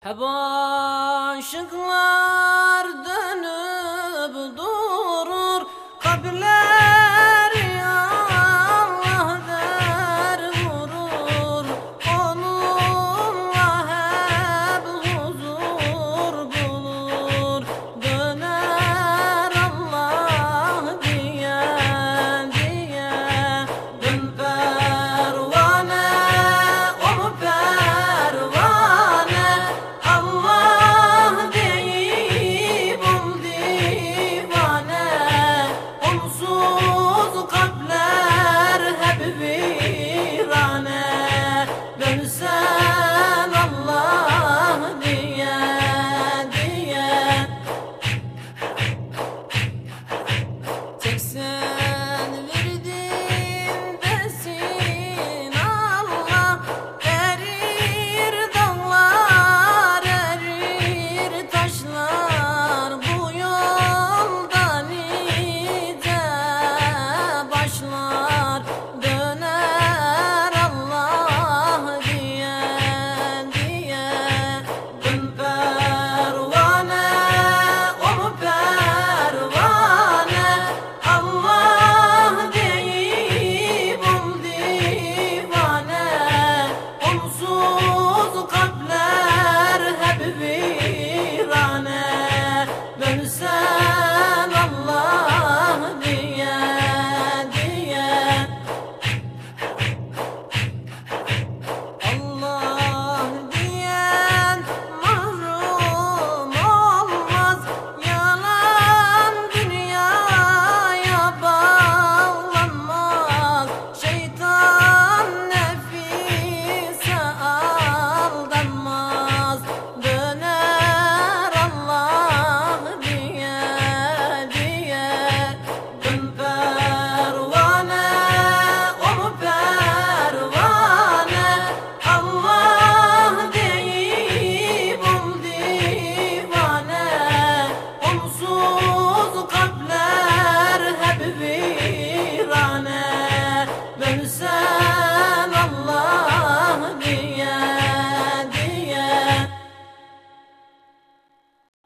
Hep aşıklar dönüp durur kabirler